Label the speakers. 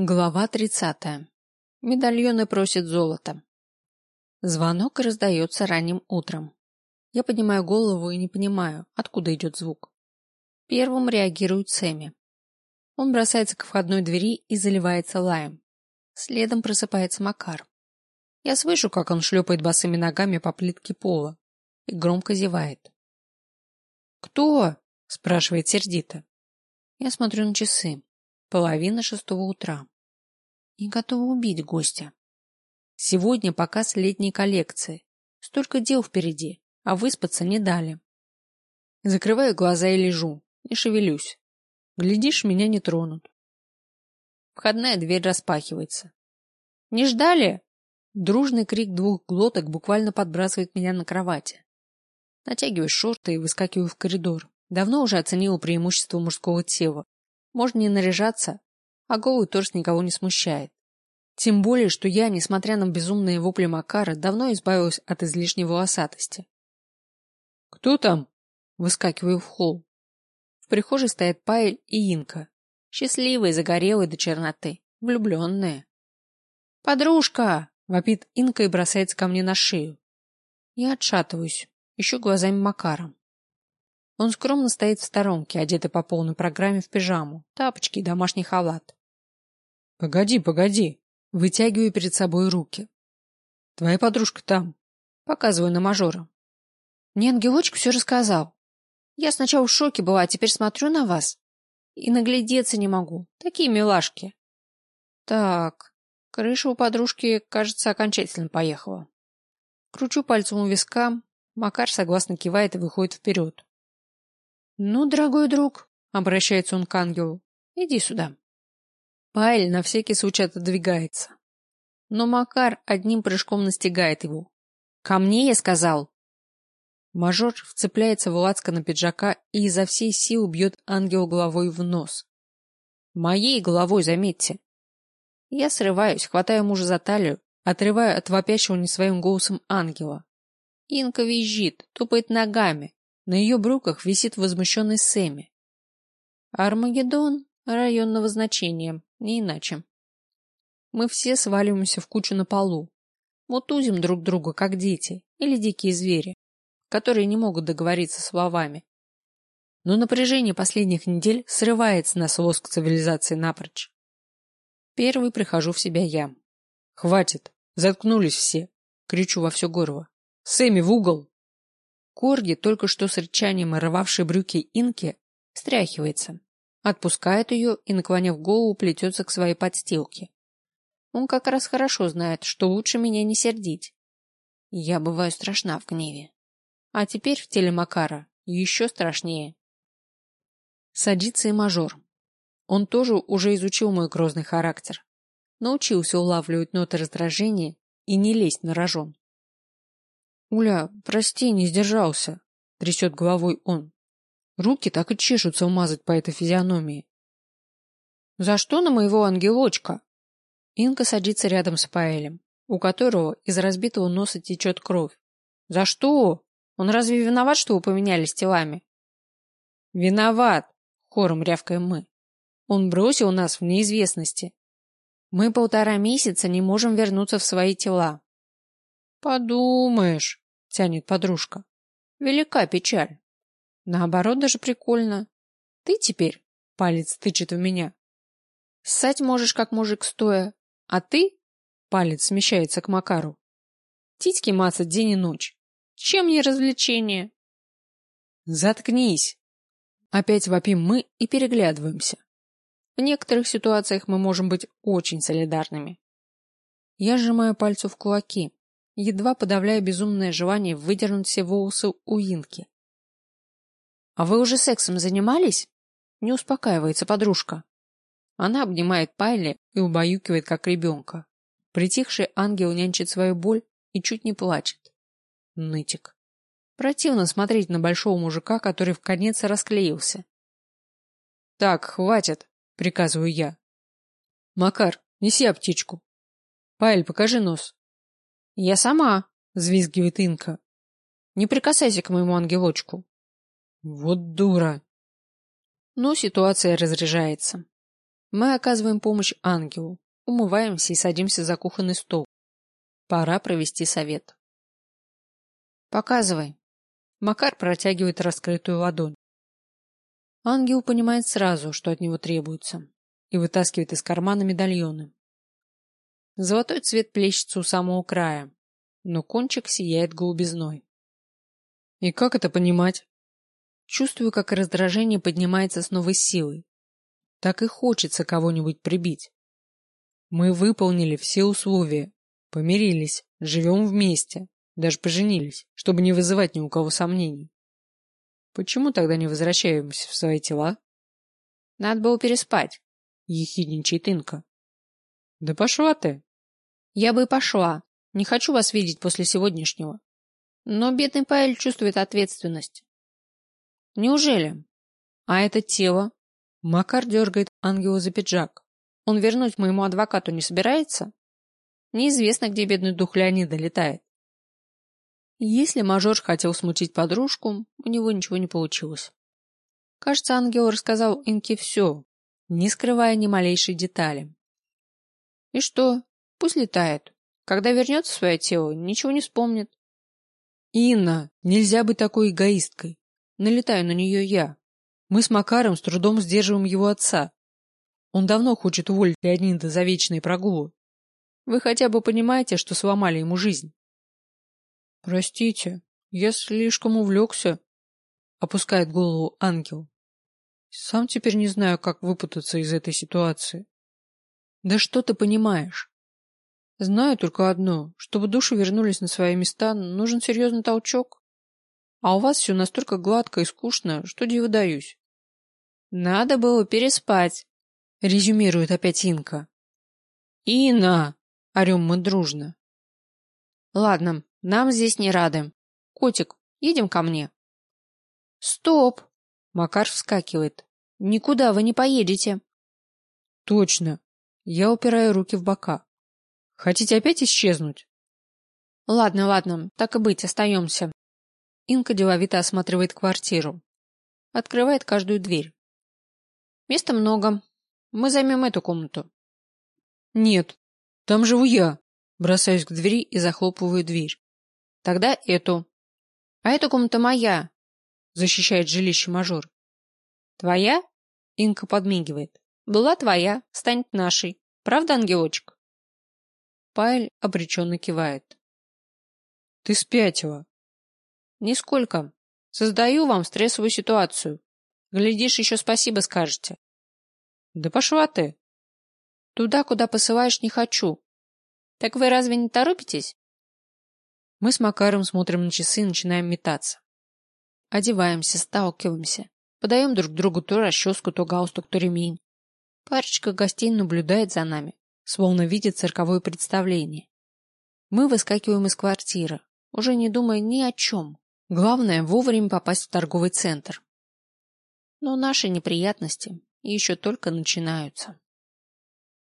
Speaker 1: Глава тридцатая. Медальоны просит золото. Звонок раздается ранним утром. Я поднимаю голову и не понимаю, откуда идет звук. Первым реагирует Сэмми. Он бросается к входной двери и заливается лаем. Следом просыпается Макар. Я слышу, как он шлепает босыми ногами по плитке пола и громко зевает. «Кто?» – спрашивает сердито. Я смотрю на часы. Половина шестого утра. И готова убить гостя. Сегодня показ летней коллекции. Столько дел впереди, а выспаться не дали. Закрываю глаза и лежу, не шевелюсь. Глядишь, меня не тронут. Входная дверь распахивается. «Не ждали?» Дружный крик двух глоток буквально подбрасывает меня на кровати. Натягиваю шорты и выскакиваю в коридор. Давно уже оценила преимущество мужского тела можно не наряжаться, а голый торс никого не смущает. Тем более, что я, несмотря на безумные вопли Макара, давно избавилась от излишней волосатости. «Кто там?» — выскакиваю в холл. В прихожей стоят Паэль и Инка. Счастливые, загорелые до черноты, влюбленные. «Подружка!» — вопит Инка и бросается ко мне на шею. Я отшатываюсь, ищу глазами Макара. Он скромно стоит в сторонке, одетый по полной программе в пижаму, тапочки и домашний халат. Погоди, погоди. Вытягиваю перед собой руки. Твоя подружка там. Показываю на мажора. Мне ангелочек все рассказал. Я сначала в шоке была, а теперь смотрю на вас и наглядеться не могу. Такие милашки. Так, крыша у подружки, кажется, окончательно поехала. Кручу пальцем у виска, Макар согласно кивает и выходит вперед. «Ну, дорогой друг», — обращается он к ангелу, — «иди сюда». Пайль на всякий случай отодвигается. Но Макар одним прыжком настигает его. «Ко мне, я сказал!» Мажор вцепляется в на пиджака и изо всей силы бьет ангел головой в нос. Моей головой, заметьте. Я срываюсь, хватаю мужа за талию, отрываю от вопящего не своим голосом ангела. Инка визжит, тупает ногами, на ее брюках висит возмущенный Сэмми. Армагеддон районного значения, не иначе. Мы все сваливаемся в кучу на полу. Мутузим друг друга, как дети или дикие звери, которые не могут договориться словами. Но напряжение последних недель срывается на лоск цивилизации напрочь. Первый прихожу в себя я. Хватит, заткнулись все, кричу во все горло. Сэмми в угол! Корги, только что с рычанием рвавший брюки инки, стряхивается, отпускает ее и, наклонив голову, плетется к своей подстилке. Он как раз хорошо знает, что лучше меня не сердить. Я бываю страшна в гневе. А теперь в теле Макара еще страшнее. Садится и мажор. Он тоже уже изучил мой грозный характер. Научился улавливать ноты раздражения и не лезть на рожон. Уля, прости, не сдержался, трясет головой он. Руки так и чешутся умазать по этой физиономии. За что на моего ангелочка? Инка садится рядом с Паэлем, у которого из разбитого носа течет кровь. За что? Он разве виноват, что вы поменялись телами? Виноват, хором рявкаем мы. Он бросил нас в неизвестности. Мы полтора месяца не можем вернуться в свои тела. Подумаешь, тянет подружка. Велика печаль. Наоборот, даже прикольно. Ты теперь, палец тычет в меня. Ссать можешь, как мужик стоя, а ты, палец смещается к Макару, титьки мацать день и ночь. Чем не развлечение? Заткнись. Опять вопим мы и переглядываемся. В некоторых ситуациях мы можем быть очень солидарными. Я сжимаю пальцы в кулаки, едва подавляя безумное желание выдернуть все волосы у Инки. — А вы уже сексом занимались? — не успокаивается подружка. Она обнимает Пайли и убаюкивает, как ребенка. Притихший ангел нянчит свою боль и чуть не плачет. Нытик. Противно смотреть на большого мужика, который в конец расклеился. — Так, хватит, — приказываю я. — Макар, неси аптечку. — Пайль, покажи нос. Я сама, взвизгивает Инка. Не прикасайся к моему ангелочку. Вот дура. Но ситуация разряжается. Мы оказываем помощь ангелу, умываемся и садимся за кухонный стол. Пора провести совет. Показывай. Макар протягивает раскрытую ладонь. Ангел понимает сразу, что от него требуется, и вытаскивает из кармана медальоны. Золотой цвет плещется у самого края, но кончик сияет голубизной. И как это понимать? Чувствую, как раздражение поднимается с новой силой. Так и хочется кого-нибудь прибить. Мы выполнили все условия, помирились, живем вместе, даже поженились, чтобы не вызывать ни у кого сомнений. Почему тогда не возвращаемся в свои тела? Надо было переспать, ехидничает Инка. Да пошла ты. Я бы пошла. Не хочу вас видеть после сегодняшнего. Но бедный Паэль чувствует ответственность. Неужели? А это тело? Макар дергает ангела за пиджак. Он вернуть моему адвокату не собирается? Неизвестно, где бедный дух Леонида летает. Если мажор хотел смутить подружку, у него ничего не получилось. Кажется, ангел рассказал Инке все, не скрывая ни малейшей детали. И что? Пусть летает. Когда вернется в свое тело, ничего не вспомнит. Инна, нельзя быть такой эгоисткой. Налетаю на нее я. Мы с Макаром с трудом сдерживаем его отца. Он давно хочет уволить Леонида за вечные прогулы. Вы хотя бы понимаете, что сломали ему жизнь? Простите, я слишком увлекся. Опускает голову ангел. Сам теперь не знаю, как выпутаться из этой ситуации. Да что ты понимаешь? Знаю только одно. Чтобы души вернулись на свои места, нужен серьезный толчок. А у вас все настолько гладко и скучно, что диву даюсь. Надо было переспать, резюмирует опять Инка. Инна! Орем мы дружно. Ладно, нам здесь не рады. Котик, едем ко мне. Стоп! Макар вскакивает. Никуда вы не поедете. Точно. Я упираю руки в бока. Хотите опять исчезнуть? Ладно, ладно, так и быть, остаемся. Инка деловито осматривает квартиру. Открывает каждую дверь. Места много. Мы займем эту комнату. Нет, там живу я. Бросаюсь к двери и захлопываю дверь. Тогда эту. А эта комната моя, защищает жилище мажор. Твоя? Инка подмигивает. Была твоя, станет нашей. Правда, ангелочек? Пайль обреченно кивает. Ты спятила. Нисколько. Создаю вам стрессовую ситуацию. Глядишь, еще спасибо скажете. Да пошла ты. Туда, куда посылаешь, не хочу. Так вы разве не торопитесь? Мы с Макаром смотрим на часы и начинаем метаться. Одеваемся, сталкиваемся. Подаем друг другу то расческу, то галстук, то ремень. Парочка гостей наблюдает за нами, словно видит цирковое представление. Мы выскакиваем из квартиры, уже не думая ни о чем. Главное вовремя попасть в торговый центр. Но наши неприятности еще только начинаются.